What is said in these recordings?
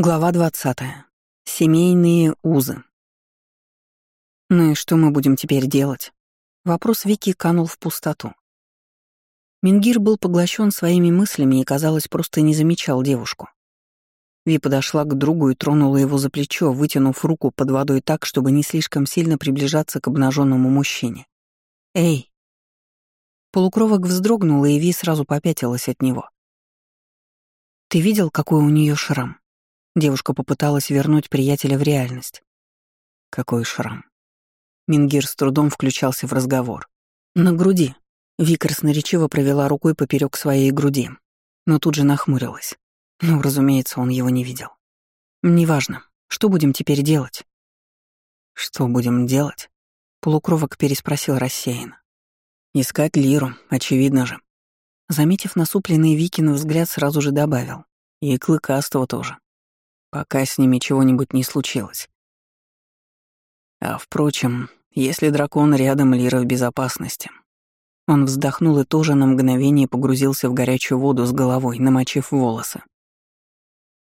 Глава 20. Семейные узы. Ну и что мы будем теперь делать? Вопрос Вики канул в пустоту. Мингир был поглощен своими мыслями и, казалось, просто не замечал девушку. Ви подошла к другу и тронула его за плечо, вытянув руку под водой так, чтобы не слишком сильно приближаться к обнаженному мужчине. «Эй!» Полукровок вздрогнула, и Ви сразу попятилась от него. «Ты видел, какой у нее шрам?» Девушка попыталась вернуть приятеля в реальность. Какой шрам. Мингир с трудом включался в разговор. На груди. Вика красноречиво провела рукой поперек своей груди, но тут же нахмурилась. Ну, разумеется, он его не видел. «Неважно. Что будем теперь делать?» «Что будем делать?» Полукровок переспросил рассеянно. «Искать Лиру, очевидно же». Заметив насупленный Викин взгляд, сразу же добавил. «И Клыкастого тоже пока с ними чего-нибудь не случилось. А впрочем, если дракон рядом, Лира в безопасности. Он вздохнул и тоже на мгновение погрузился в горячую воду с головой, намочив волосы.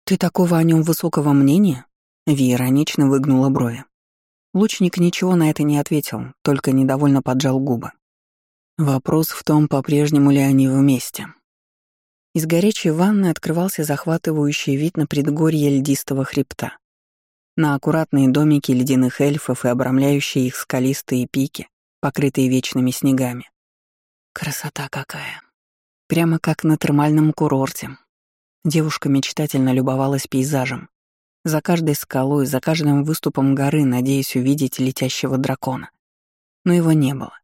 «Ты такого о нем высокого мнения?» Ви иронично выгнула брови. Лучник ничего на это не ответил, только недовольно поджал губы. Вопрос в том, по-прежнему ли они вместе. Из горячей ванны открывался захватывающий вид на предгорье льдистого хребта. На аккуратные домики ледяных эльфов и обрамляющие их скалистые пики, покрытые вечными снегами. Красота какая! Прямо как на термальном курорте. Девушка мечтательно любовалась пейзажем. За каждой скалой, за каждым выступом горы, надеясь увидеть летящего дракона. Но его не было.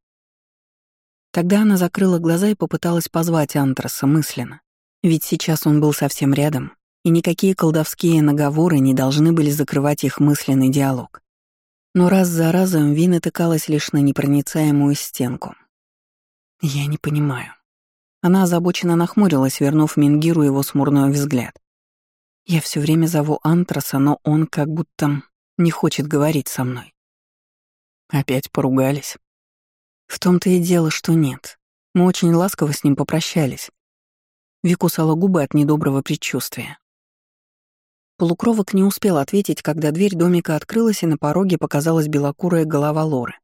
Тогда она закрыла глаза и попыталась позвать Антраса мысленно. Ведь сейчас он был совсем рядом, и никакие колдовские наговоры не должны были закрывать их мысленный диалог. Но раз за разом Вина тыкалась лишь на непроницаемую стенку. «Я не понимаю». Она озабоченно нахмурилась, вернув Мингиру его смурной взгляд. «Я все время зову Антраса, но он как будто не хочет говорить со мной». Опять поругались. В том-то и дело, что нет. Мы очень ласково с ним попрощались. Ви кусала губы от недоброго предчувствия. Полукровок не успел ответить, когда дверь домика открылась, и на пороге показалась белокурая голова Лоры.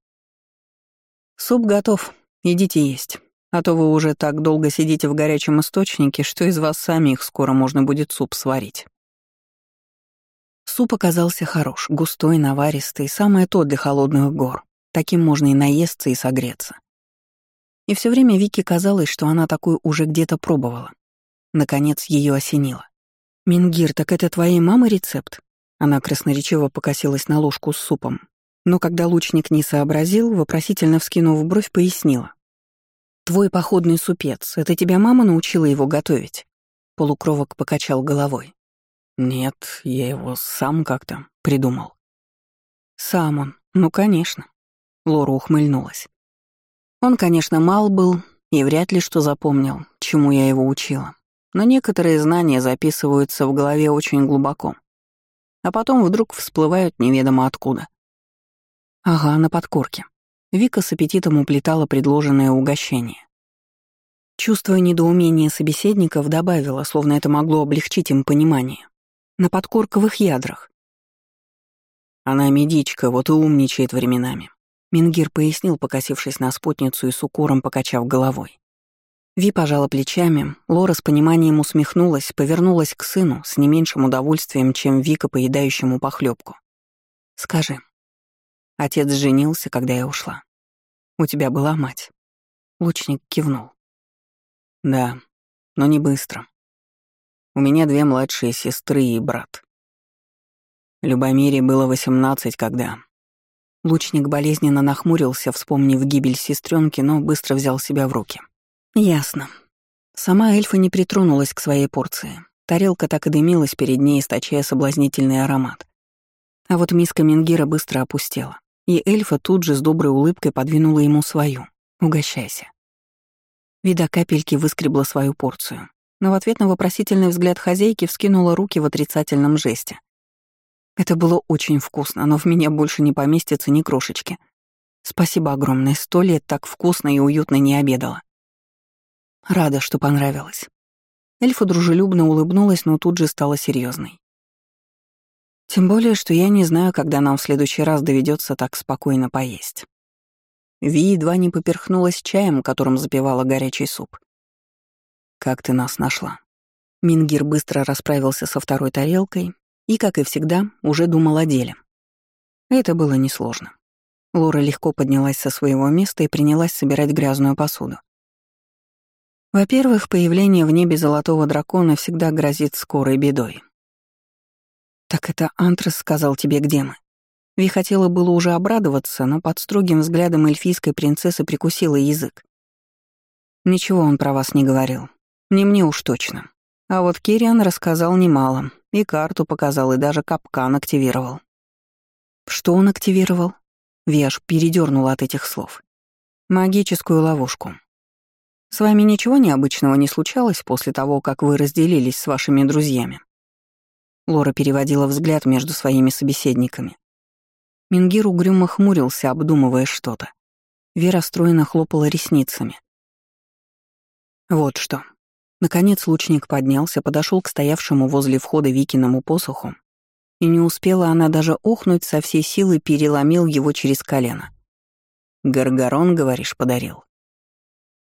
«Суп готов. Идите есть. А то вы уже так долго сидите в горячем источнике, что из вас самих скоро можно будет суп сварить». Суп оказался хорош, густой, наваристый, самое то для холодных гор. Таким можно и наесться, и согреться. И все время Вике казалось, что она такую уже где-то пробовала. Наконец ее осенило. «Мингир, так это твоей мамы рецепт?» Она красноречиво покосилась на ложку с супом. Но когда лучник не сообразил, вопросительно вскинув бровь, пояснила. «Твой походный супец, это тебя мама научила его готовить?» Полукровок покачал головой. «Нет, я его сам как-то придумал». «Сам он, ну, конечно». Лора ухмыльнулась. Он, конечно, мал был и вряд ли что запомнил, чему я его учила но некоторые знания записываются в голове очень глубоко, а потом вдруг всплывают неведомо откуда. Ага, на подкорке. Вика с аппетитом уплетала предложенное угощение. Чувствуя недоумение собеседников, добавила, словно это могло облегчить им понимание. На подкорковых ядрах. Она медичка, вот и умничает временами. Мингир пояснил, покосившись на спутницу и с укором покачав головой. Ви пожала плечами, Лора с пониманием усмехнулась, повернулась к сыну с не меньшим удовольствием, чем Вика, поедающему похлебку. «Скажи, отец женился, когда я ушла. У тебя была мать?» Лучник кивнул. «Да, но не быстро. У меня две младшие сестры и брат. Любомире было восемнадцать, когда...» Лучник болезненно нахмурился, вспомнив гибель сестренки, но быстро взял себя в руки. Ясно. Сама эльфа не притронулась к своей порции. Тарелка так и дымилась перед ней, источая соблазнительный аромат. А вот миска Менгира быстро опустела, и эльфа тут же с доброй улыбкой подвинула ему свою. «Угощайся». Вида капельки выскребла свою порцию, но в ответ на вопросительный взгляд хозяйки вскинула руки в отрицательном жесте. Это было очень вкусно, но в меня больше не поместится ни крошечки. Спасибо огромное, сто лет так вкусно и уютно не обедала. Рада, что понравилось. Эльфа дружелюбно улыбнулась, но тут же стала серьезной. Тем более, что я не знаю, когда нам в следующий раз доведется так спокойно поесть. Ви едва не поперхнулась чаем, которым запивала горячий суп. «Как ты нас нашла?» Мингир быстро расправился со второй тарелкой и, как и всегда, уже думал о деле. Это было несложно. Лора легко поднялась со своего места и принялась собирать грязную посуду. Во-первых, появление в небе золотого дракона всегда грозит скорой бедой. «Так это Антрас сказал тебе, где мы?» Ви хотела было уже обрадоваться, но под строгим взглядом эльфийской принцессы прикусила язык. «Ничего он про вас не говорил. Не мне уж точно. А вот Кириан рассказал немало, и карту показал, и даже капкан активировал». «Что он активировал?» Ви аж передернула от этих слов. «Магическую ловушку. С вами ничего необычного не случалось после того, как вы разделились с вашими друзьями?» Лора переводила взгляд между своими собеседниками. Мингир угрюмо хмурился, обдумывая что-то. Вера стройно хлопала ресницами. Вот что. Наконец лучник поднялся, подошел к стоявшему возле входа Викиному посоху, и не успела она даже охнуть, со всей силы переломил его через колено. «Гаргарон, говоришь, подарил?»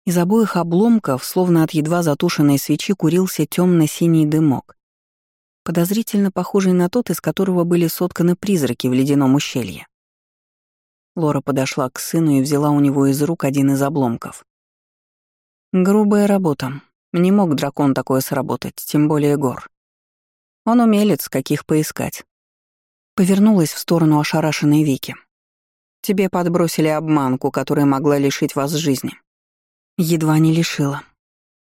Из обоих обломков, словно от едва затушенной свечи, курился темно синий дымок, подозрительно похожий на тот, из которого были сотканы призраки в ледяном ущелье. Лора подошла к сыну и взяла у него из рук один из обломков. Грубая работа. Не мог дракон такое сработать, тем более гор. Он умелец, каких поискать. Повернулась в сторону ошарашенной Вики. Тебе подбросили обманку, которая могла лишить вас жизни. Едва не лишила.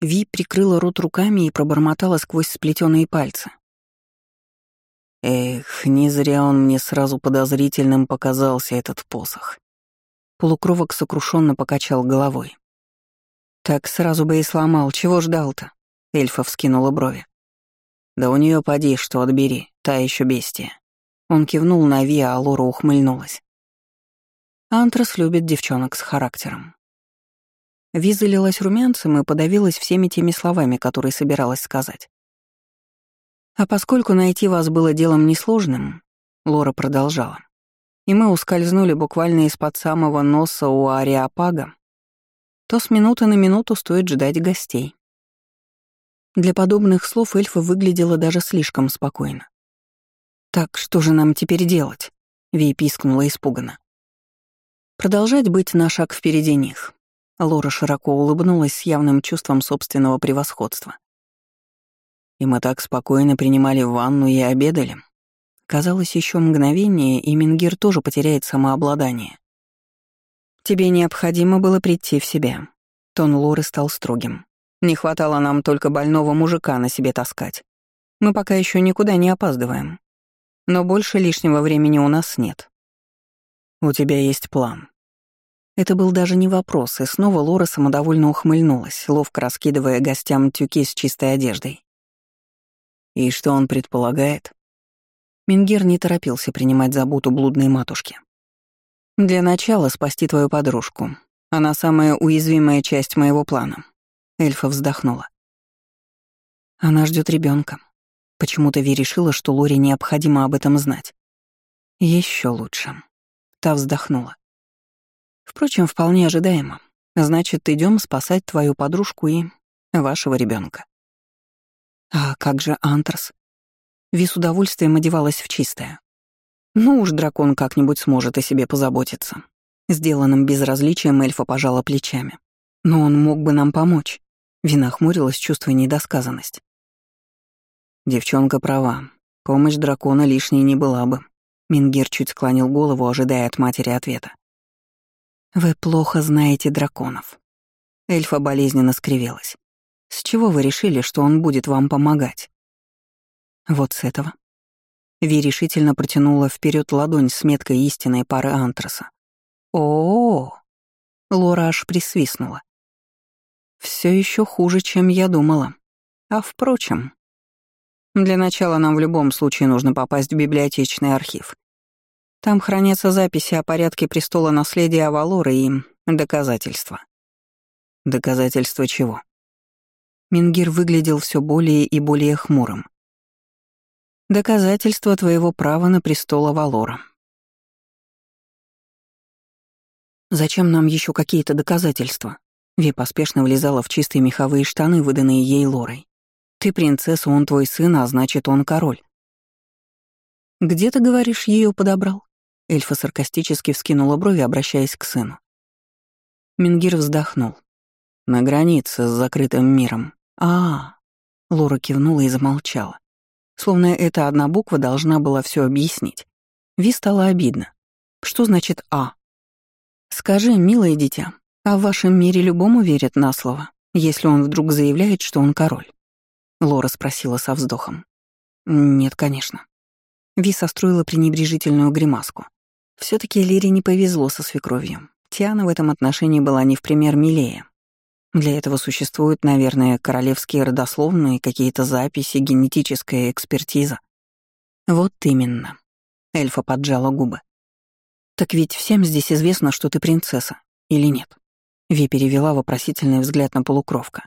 Ви прикрыла рот руками и пробормотала сквозь сплетенные пальцы. Эх, не зря он мне сразу подозрительным показался, этот посох. Полукровок сокрушенно покачал головой. Так сразу бы и сломал, чего ждал-то? Эльфа вскинула брови. Да у нее поди, что отбери, та еще бестия. Он кивнул на Ви, а Лора ухмыльнулась. Антрас любит девчонок с характером. Ви залилась румянцем и подавилась всеми теми словами, которые собиралась сказать. А поскольку найти вас было делом несложным, Лора продолжала, и мы ускользнули буквально из-под самого носа у Ариапага, то с минуты на минуту стоит ждать гостей. Для подобных слов эльфа выглядела даже слишком спокойно. «Так что же нам теперь делать?» — Ви пискнула испуганно. «Продолжать быть на шаг впереди них». Лора широко улыбнулась с явным чувством собственного превосходства. И мы так спокойно принимали ванну и обедали. Казалось, еще мгновение, и Мингир тоже потеряет самообладание. «Тебе необходимо было прийти в себя». Тон Лоры стал строгим. «Не хватало нам только больного мужика на себе таскать. Мы пока еще никуда не опаздываем. Но больше лишнего времени у нас нет. У тебя есть план». Это был даже не вопрос, и снова Лора самодовольно ухмыльнулась, ловко раскидывая гостям тюки с чистой одеждой. И что он предполагает? Мингер не торопился принимать заботу блудной матушки. «Для начала спасти твою подружку. Она самая уязвимая часть моего плана». Эльфа вздохнула. Она ждет ребенка. Почему-то Ви решила, что Лоре необходимо об этом знать. Еще лучше. Та вздохнула. Впрочем, вполне ожидаемо. Значит, идем спасать твою подружку и вашего ребенка. А как же Антрас? Ви с удовольствием одевалась в чистое. Ну уж дракон как-нибудь сможет о себе позаботиться. Сделанным безразличием эльфа пожала плечами. Но он мог бы нам помочь. Вина хмурилась, чувствуя недосказанность. Девчонка права. Помощь дракона лишней не была бы. Мингер чуть склонил голову, ожидая от матери ответа. «Вы плохо знаете драконов». Эльфа болезненно скривилась. С чего вы решили, что он будет вам помогать? Вот с этого. Ви решительно протянула вперед ладонь с меткой истинной пары антраса. О, -о, -о, Лора аж присвистнула. Все еще хуже, чем я думала. А впрочем, для начала нам в любом случае нужно попасть в библиотечный архив. Там хранятся записи о порядке престола наследия Авалоры и доказательства. Доказательства чего? Мингир выглядел все более и более хмурым. Доказательство твоего права на престол Авалора. Зачем нам еще какие-то доказательства? Ви поспешно влезала в чистые меховые штаны, выданные ей Лорой. Ты принцесса, он твой сын, а значит, он король. Где ты, говоришь, ее подобрал? Эльфа саркастически вскинула брови, обращаясь к сыну. Мингир вздохнул. На границе с закрытым миром. А, -а. Лора кивнула и замолчала. Словно эта одна буква должна была все объяснить. Ви стало обидно. Что значит «а»? Скажи, милое дитя, а в вашем мире любому верят на слово, если он вдруг заявляет, что он король? Лора спросила со вздохом. Нет, конечно. Ви состроила пренебрежительную гримаску. Все таки Лире не повезло со свекровью. Тиана в этом отношении была не в пример милее. Для этого существуют, наверное, королевские родословные, какие-то записи, генетическая экспертиза. Вот именно. Эльфа поджала губы. Так ведь всем здесь известно, что ты принцесса, или нет? Ви перевела вопросительный взгляд на полукровка.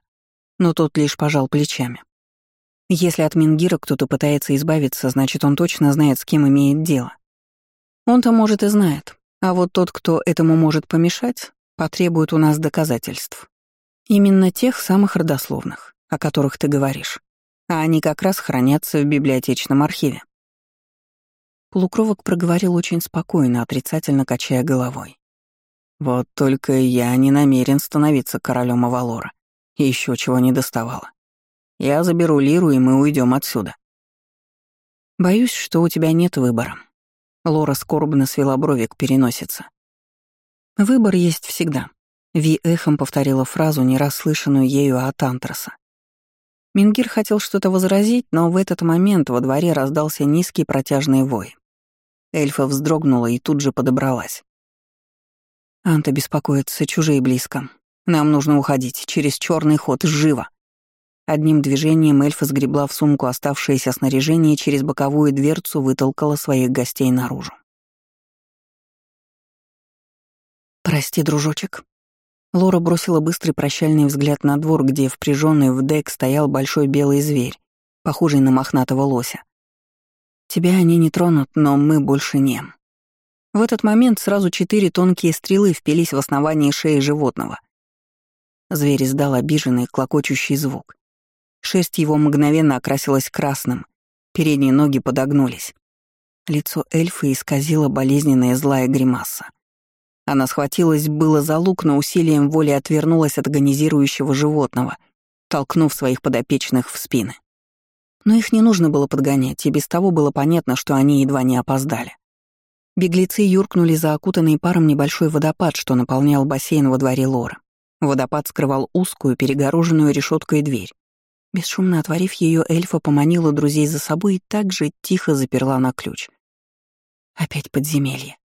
Но тот лишь пожал плечами. Если от Мингира кто-то пытается избавиться, значит, он точно знает, с кем имеет дело. Он-то, может, и знает, а вот тот, кто этому может помешать, потребует у нас доказательств. Именно тех самых родословных, о которых ты говоришь. А они как раз хранятся в библиотечном архиве. Полукровок проговорил очень спокойно, отрицательно качая головой. «Вот только я не намерен становиться королем Авалора. Еще чего не доставало. Я заберу Лиру, и мы уйдем отсюда». «Боюсь, что у тебя нет выбора». Лора скорбно свела брови к переносице. «Выбор есть всегда. Ви эхом повторила фразу, не расслышанную ею от Антраса. Мингир хотел что-то возразить, но в этот момент во дворе раздался низкий протяжный вой. Эльфа вздрогнула и тут же подобралась. «Анта беспокоится, чужие близко. Нам нужно уходить, через черный ход, живо!» Одним движением эльфа сгребла в сумку оставшееся снаряжение и через боковую дверцу вытолкала своих гостей наружу. «Прости, дружочек», Лора бросила быстрый прощальный взгляд на двор, где впряженный в дек стоял большой белый зверь, похожий на мохнатого лося. «Тебя они не тронут, но мы больше не». В этот момент сразу четыре тонкие стрелы впились в основание шеи животного. Зверь издал обиженный, клокочущий звук. Шерсть его мгновенно окрасилась красным, передние ноги подогнулись. Лицо эльфа исказило болезненная злая гримаса. Она схватилась было за лук, но усилием воли отвернулась от агонизирующего животного, толкнув своих подопечных в спины. Но их не нужно было подгонять, и без того было понятно, что они едва не опоздали. Беглецы юркнули за окутанный паром небольшой водопад, что наполнял бассейн во дворе Лора. Водопад скрывал узкую, перегороженную решеткой дверь. Бесшумно отворив ее, эльфа поманила друзей за собой и также тихо заперла на ключ. Опять подземелье.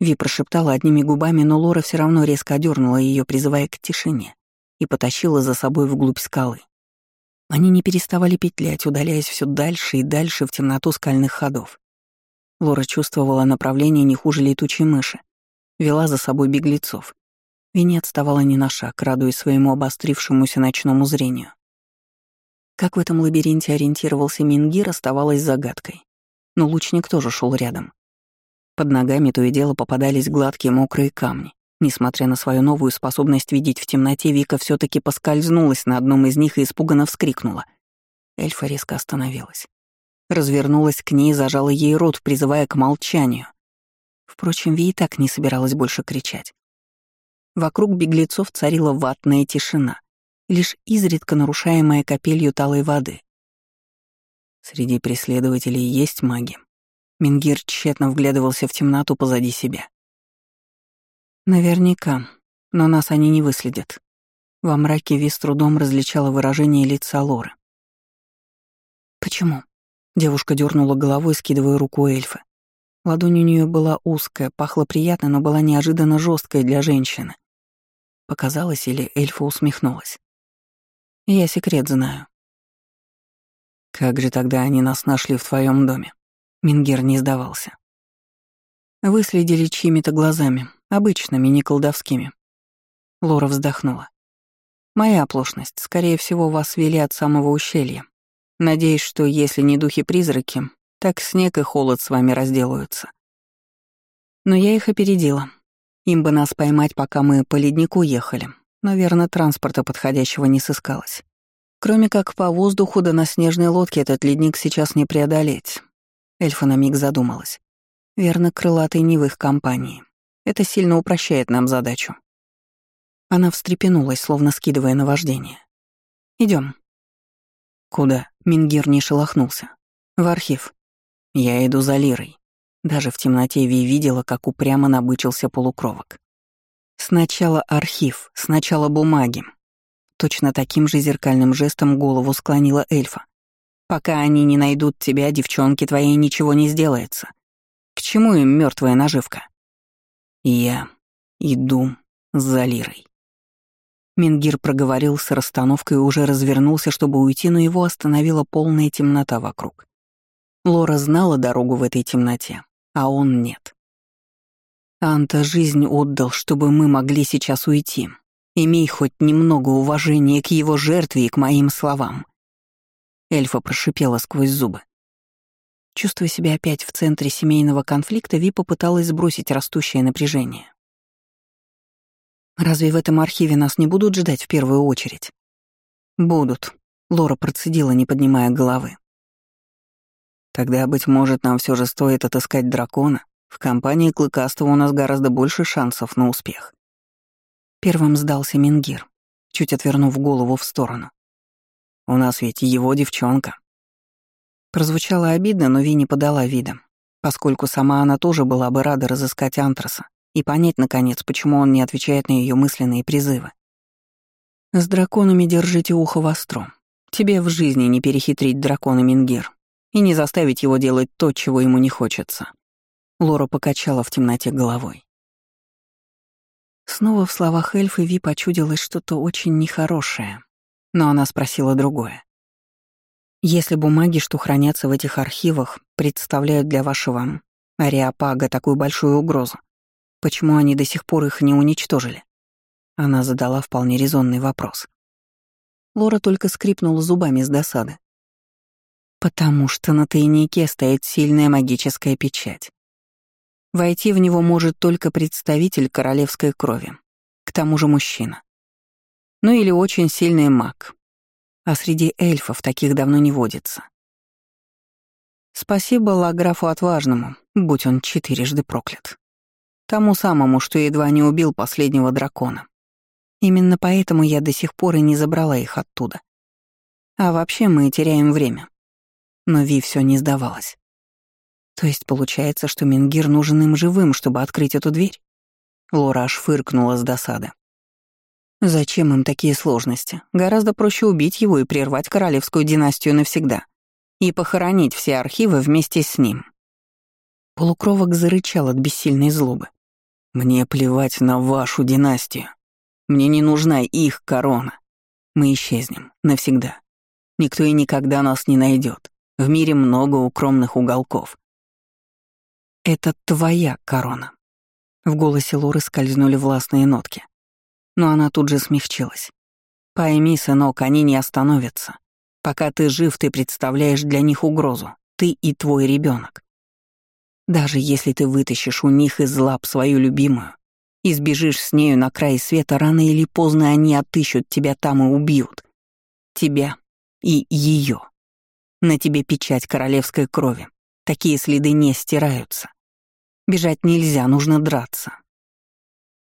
Ви прошептала одними губами, но Лора все равно резко одернула ее, призывая к тишине, и потащила за собой вглубь скалы. Они не переставали петлять, удаляясь все дальше и дальше в темноту скальных ходов. Лора чувствовала направление не хуже летучей мыши, вела за собой беглецов. Ви не отставала ни на шаг, радуясь своему обострившемуся ночному зрению. Как в этом лабиринте ориентировался Мингир, оставалось загадкой. Но лучник тоже шел рядом. Под ногами то и дело попадались гладкие мокрые камни. Несмотря на свою новую способность видеть в темноте, Вика все таки поскользнулась на одном из них и испуганно вскрикнула. Эльфа резко остановилась. Развернулась к ней и зажала ей рот, призывая к молчанию. Впрочем, Ви и так не собиралась больше кричать. Вокруг беглецов царила ватная тишина, лишь изредка нарушаемая капелью талой воды. Среди преследователей есть маги, Мингир тщетно вглядывался в темноту позади себя. Наверняка, но нас они не выследят. Во мраке Ви с трудом различала выражение лица Лоры. «Почему?» — девушка дернула головой, скидывая руку эльфа. Ладонь у нее была узкая, пахла приятно, но была неожиданно жесткой для женщины. Показалось, или эльфа усмехнулась. «Я секрет знаю». «Как же тогда они нас нашли в твоем доме?» Мингер не сдавался. Выследили чьими-то глазами, обычными, не колдовскими. Лора вздохнула. Моя оплошность. Скорее всего, вас вели от самого ущелья. Надеюсь, что если не духи-призраки, Так снег и холод с вами разделаются. Но я их опередила. Им бы нас поймать, пока мы по леднику ехали. Но, верно, транспорта подходящего не сыскалось. Кроме как по воздуху да на снежной лодке этот ледник сейчас не преодолеть. Эльфа на миг задумалась. Верно, крылатый не в их компании. Это сильно упрощает нам задачу. Она встрепенулась, словно скидывая наваждение. Идем. Куда? Мингир не шелохнулся. В архив. Я иду за Лирой. Даже в темноте Ви видела, как упрямо набычился полукровок. Сначала архив, сначала бумаги. Точно таким же зеркальным жестом голову склонила эльфа. Пока они не найдут тебя, девчонки твоей ничего не сделается. К чему им мертвая наживка? Я иду за Лирой. Мингир проговорил с расстановкой и уже развернулся, чтобы уйти, но его остановила полная темнота вокруг. Лора знала дорогу в этой темноте, а он нет. Анта жизнь отдал, чтобы мы могли сейчас уйти. Имей хоть немного уважения к его жертве и к моим словам. Эльфа прошипела сквозь зубы. Чувствуя себя опять в центре семейного конфликта, Ви попыталась сбросить растущее напряжение. «Разве в этом архиве нас не будут ждать в первую очередь?» «Будут», — Лора процедила, не поднимая головы. «Тогда, быть может, нам все же стоит отыскать дракона. В компании Клыкастого у нас гораздо больше шансов на успех». Первым сдался Мингир, чуть отвернув голову в сторону. «У нас ведь его девчонка». Прозвучало обидно, но Ви подала вида, поскольку сама она тоже была бы рада разыскать Антраса и понять, наконец, почему он не отвечает на ее мысленные призывы. «С драконами держите ухо востро. Тебе в жизни не перехитрить дракона Мингир и не заставить его делать то, чего ему не хочется». Лора покачала в темноте головой. Снова в словах эльфы Ви почудилось что-то очень нехорошее, но она спросила другое. Если бумаги, что хранятся в этих архивах, представляют для вашего Ариапага такую большую угрозу, почему они до сих пор их не уничтожили? Она задала вполне резонный вопрос. Лора только скрипнула зубами с досады. «Потому что на тайнике стоит сильная магическая печать. Войти в него может только представитель королевской крови, к тому же мужчина. Ну или очень сильный маг, а среди эльфов таких давно не водится. Спасибо Лаграфу Отважному, будь он четырежды проклят. Тому самому, что едва не убил последнего дракона. Именно поэтому я до сих пор и не забрала их оттуда. А вообще мы теряем время. Но Ви все не сдавалась. То есть получается, что Мингир нужен им живым, чтобы открыть эту дверь? Лора аж фыркнула с досады. Зачем им такие сложности? Гораздо проще убить его и прервать королевскую династию навсегда. И похоронить все архивы вместе с ним. Полукровок зарычал от бессильной злобы. «Мне плевать на вашу династию. Мне не нужна их корона. Мы исчезнем. Навсегда. Никто и никогда нас не найдет. В мире много укромных уголков. Это твоя корона. В голосе Лоры скользнули властные нотки но она тут же смягчилась. «Пойми, сынок, они не остановятся. Пока ты жив, ты представляешь для них угрозу. Ты и твой ребенок. Даже если ты вытащишь у них из лап свою любимую и сбежишь с нею на край света, рано или поздно они отыщут тебя там и убьют. Тебя и ее. На тебе печать королевской крови. Такие следы не стираются. Бежать нельзя, нужно драться.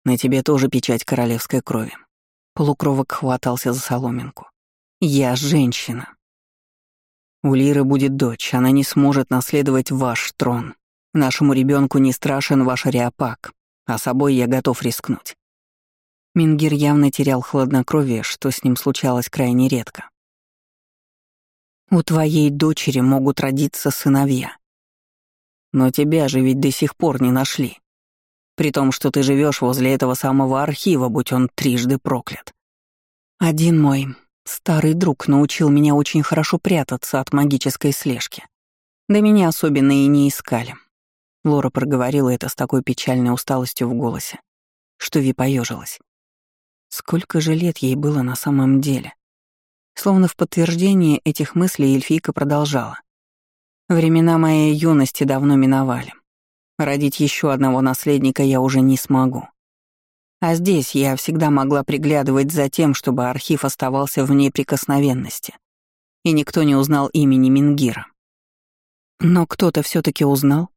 На тебе тоже печать королевской крови. Полукровок хватался за соломинку. Я женщина. У Лиры будет дочь, она не сможет наследовать ваш трон. Нашему ребенку не страшен ваш ариапак, а собой я готов рискнуть. Мингир явно терял хладнокровие, что с ним случалось крайне редко. У твоей дочери могут родиться сыновья. Но тебя же ведь до сих пор не нашли. При том, что ты живешь возле этого самого архива, будь он трижды проклят. Один мой старый друг научил меня очень хорошо прятаться от магической слежки. Да меня особенно и не искали. Лора проговорила это с такой печальной усталостью в голосе, что Ви поежилась. Сколько же лет ей было на самом деле? Словно в подтверждение этих мыслей эльфийка продолжала. Времена моей юности давно миновали. Родить еще одного наследника я уже не смогу. А здесь я всегда могла приглядывать за тем, чтобы архив оставался в неприкосновенности, и никто не узнал имени Мингира. Но кто-то все таки узнал.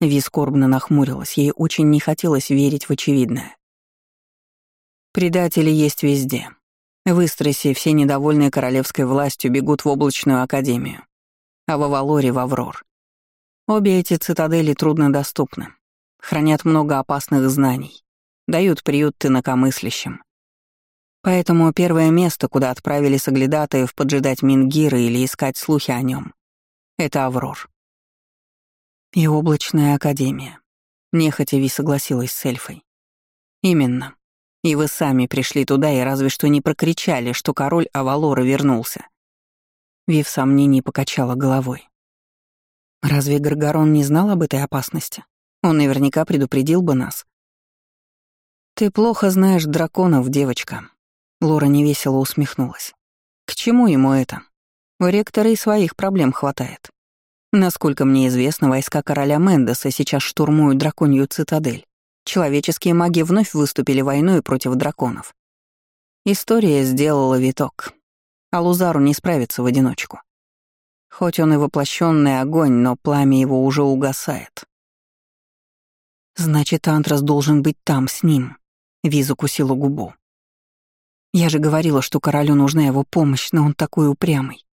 Ви скорбно нахмурилась, ей очень не хотелось верить в очевидное. Предатели есть везде. В Истросе все недовольные королевской властью бегут в облачную академию, а в Авалоре — в Аврор. Обе эти цитадели труднодоступны, хранят много опасных знаний, дают приют инакомыслящим. Поэтому первое место, куда отправили соглядатаев поджидать Мингира или искать слухи о нем, это Аврор. И облачная академия. Нехотя Ви согласилась с эльфой. Именно. И вы сами пришли туда и разве что не прокричали, что король Авалора вернулся. Ви в сомнении покачала головой. Разве Гаргарон не знал об этой опасности? Он наверняка предупредил бы нас. «Ты плохо знаешь драконов, девочка», — Лора невесело усмехнулась. «К чему ему это? У ректора и своих проблем хватает. Насколько мне известно, войска короля Мендеса сейчас штурмуют драконью цитадель. Человеческие маги вновь выступили войной против драконов. История сделала виток. А Лузару не справится в одиночку. Хоть он и воплощенный огонь, но пламя его уже угасает. «Значит, Антрас должен быть там, с ним», — Ви закусила губу. «Я же говорила, что королю нужна его помощь, но он такой упрямый».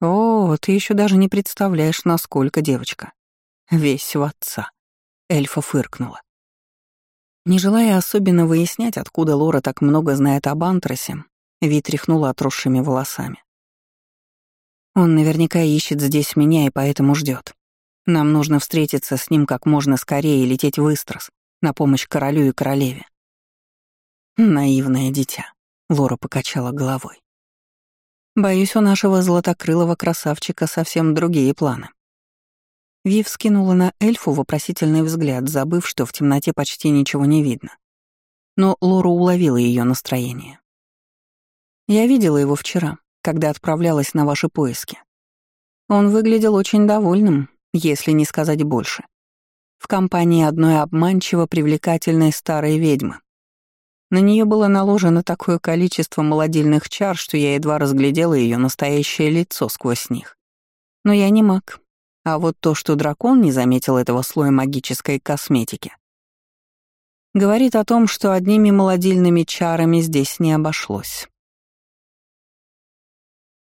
«О, ты еще даже не представляешь, насколько, девочка. Весь в отца», — эльфа фыркнула. Не желая особенно выяснять, откуда Лора так много знает об Антрасе, Ви тряхнула отросшими волосами. Он наверняка ищет здесь меня и поэтому ждет. Нам нужно встретиться с ним как можно скорее и лететь в Истрас на помощь королю и королеве. Наивное дитя, Лора покачала головой. Боюсь, у нашего золотокрылого красавчика совсем другие планы. Вив скинула на эльфу вопросительный взгляд, забыв, что в темноте почти ничего не видно. Но Лора уловила ее настроение. «Я видела его вчера когда отправлялась на ваши поиски. Он выглядел очень довольным, если не сказать больше. В компании одной обманчиво привлекательной старой ведьмы. На нее было наложено такое количество молодильных чар, что я едва разглядела ее настоящее лицо сквозь них. Но я не маг. А вот то, что дракон не заметил этого слоя магической косметики, говорит о том, что одними молодильными чарами здесь не обошлось.